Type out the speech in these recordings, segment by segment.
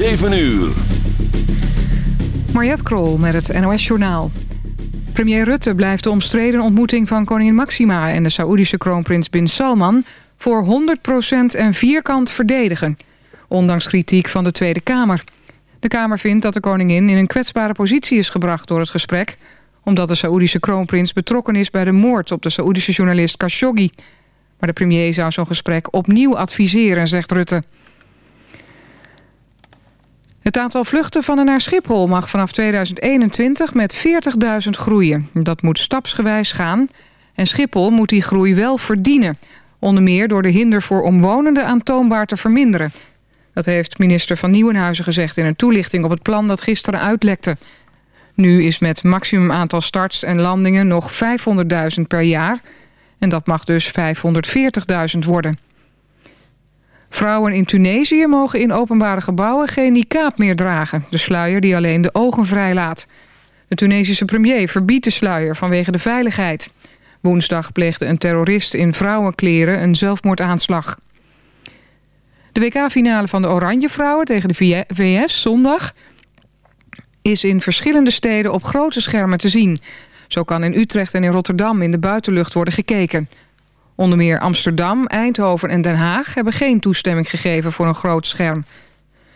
7 uur. Mariette Krol met het NOS Journaal. Premier Rutte blijft de omstreden ontmoeting van koningin Maxima... en de Saoedische kroonprins Bin Salman voor 100% en vierkant verdedigen. Ondanks kritiek van de Tweede Kamer. De Kamer vindt dat de koningin in een kwetsbare positie is gebracht door het gesprek... omdat de Saoedische kroonprins betrokken is bij de moord op de Saoedische journalist Khashoggi. Maar de premier zou zo'n gesprek opnieuw adviseren, zegt Rutte... Het aantal vluchten van en naar Schiphol mag vanaf 2021 met 40.000 groeien. Dat moet stapsgewijs gaan. En Schiphol moet die groei wel verdienen. Onder meer door de hinder voor omwonenden aantoonbaar te verminderen. Dat heeft minister van Nieuwenhuizen gezegd in een toelichting op het plan dat gisteren uitlekte. Nu is met maximum aantal starts en landingen nog 500.000 per jaar. En dat mag dus 540.000 worden. Vrouwen in Tunesië mogen in openbare gebouwen geen niqab meer dragen. De sluier die alleen de ogen vrijlaat. De Tunesische premier verbiedt de sluier vanwege de veiligheid. Woensdag pleegde een terrorist in vrouwenkleren een zelfmoordaanslag. De WK-finale van de Oranje Vrouwen tegen de VS zondag... is in verschillende steden op grote schermen te zien. Zo kan in Utrecht en in Rotterdam in de buitenlucht worden gekeken... Onder meer Amsterdam, Eindhoven en Den Haag hebben geen toestemming gegeven voor een groot scherm.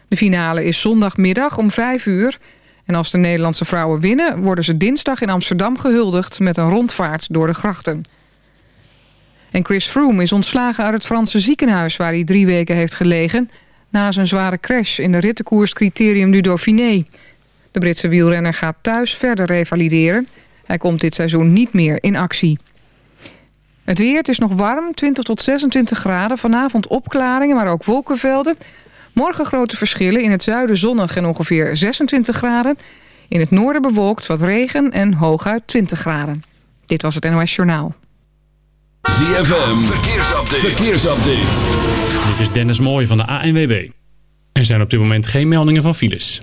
De finale is zondagmiddag om 5 uur. En als de Nederlandse vrouwen winnen... worden ze dinsdag in Amsterdam gehuldigd met een rondvaart door de grachten. En Chris Froome is ontslagen uit het Franse ziekenhuis... waar hij drie weken heeft gelegen... na zijn zware crash in de rittenkoers Criterium du Dauphiné. De Britse wielrenner gaat thuis verder revalideren. Hij komt dit seizoen niet meer in actie. Het weer, het is nog warm, 20 tot 26 graden. Vanavond opklaringen, maar ook wolkenvelden. Morgen grote verschillen. In het zuiden zonnig en ongeveer 26 graden. In het noorden bewolkt wat regen en hooguit 20 graden. Dit was het NOS Journaal. ZFM, verkeersupdate. verkeersupdate. Dit is Dennis Mooij van de ANWB. Er zijn op dit moment geen meldingen van files.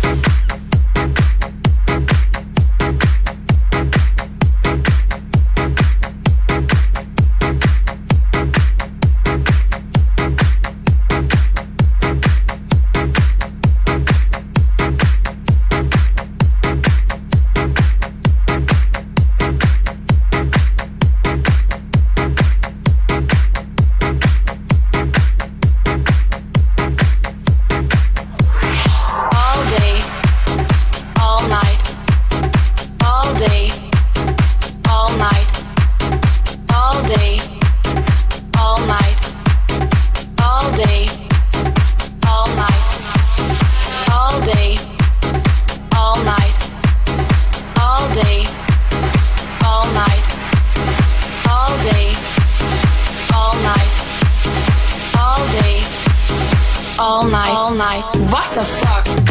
Fuck?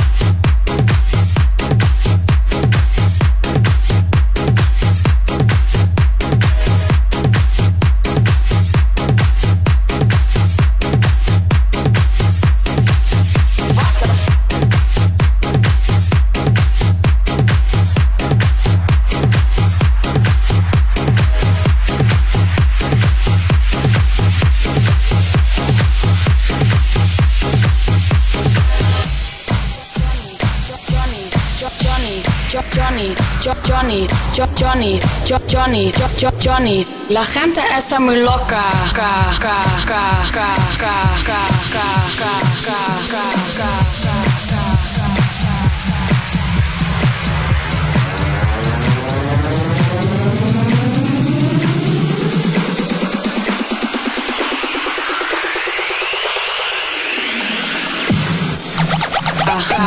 Johnny, Jo- Johnny, Jo- Johnny, Jo- Jo- Johnny. La gente está muy loca. Ca, ca, ca, ca, ca, ca, ca, ca, ca, ca, ca,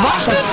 What the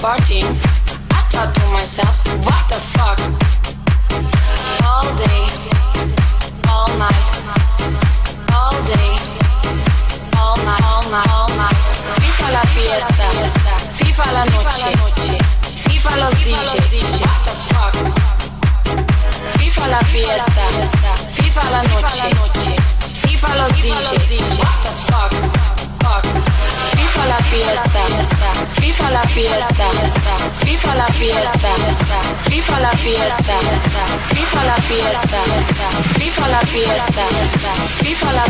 Partying,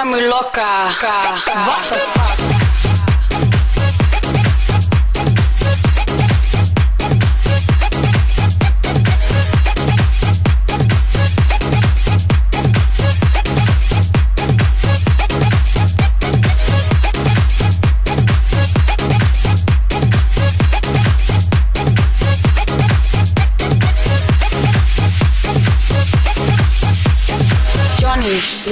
Está muy loca.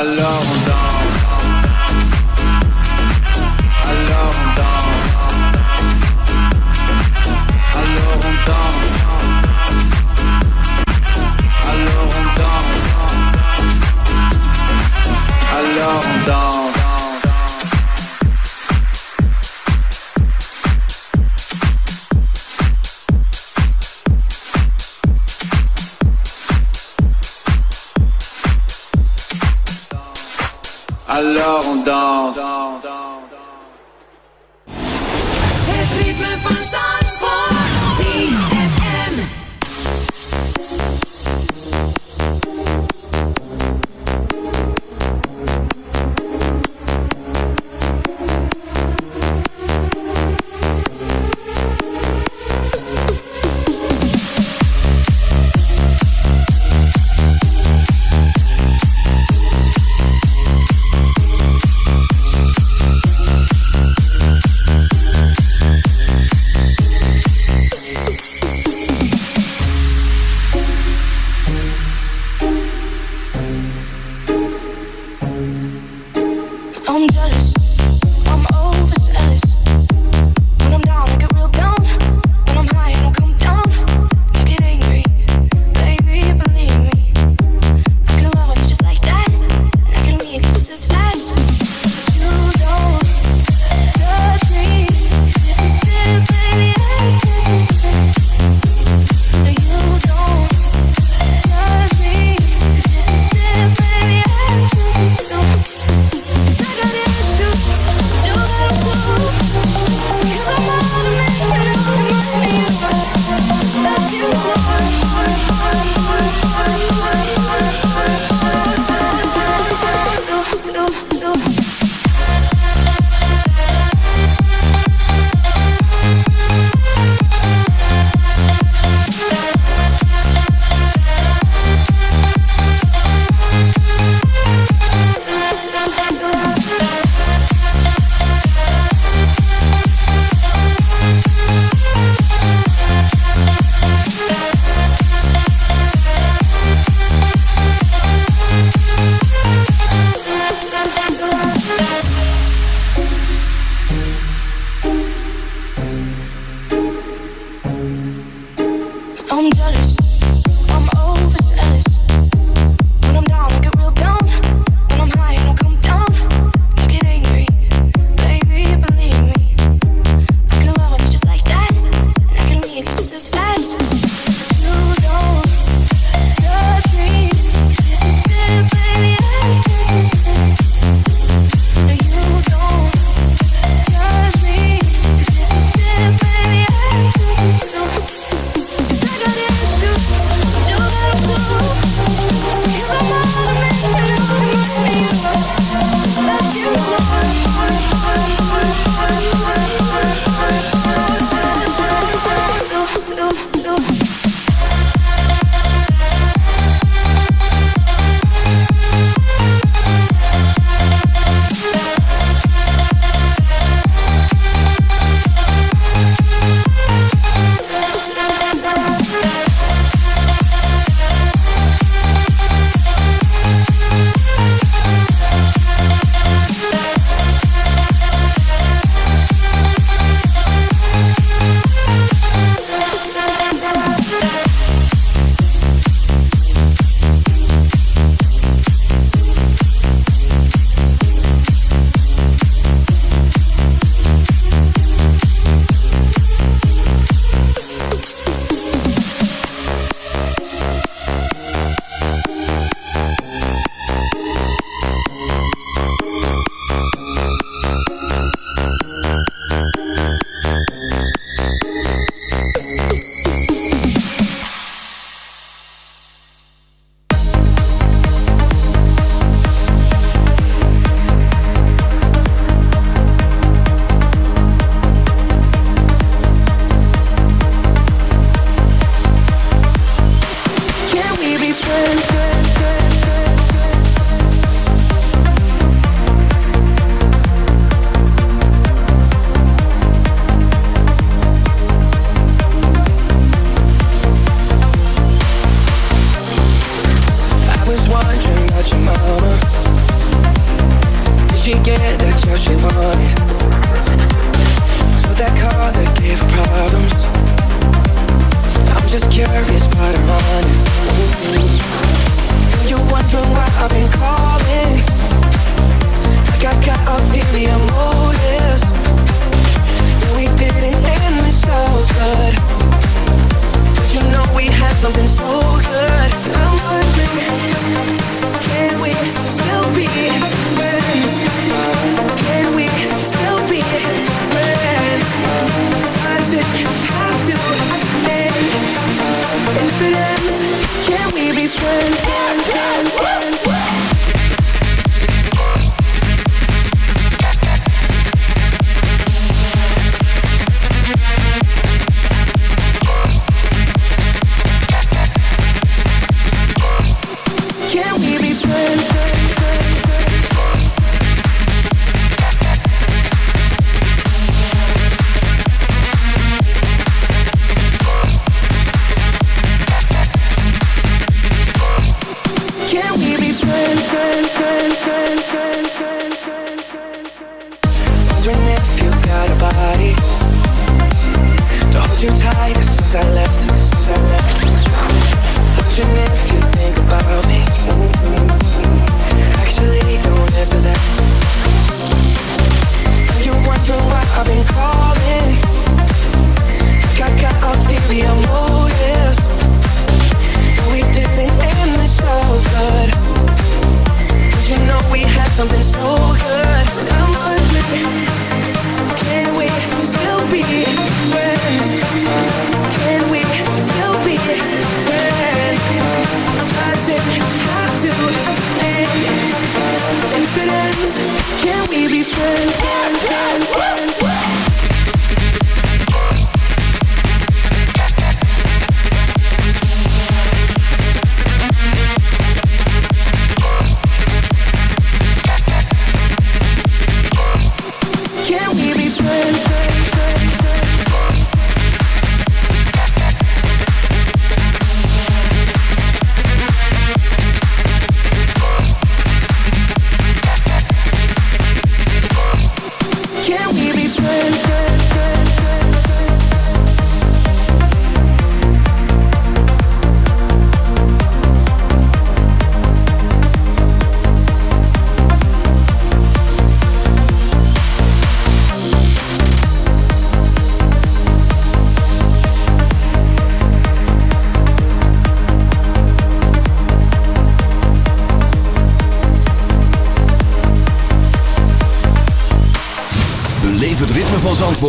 Alors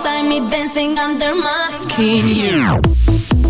inside me dancing under my skin.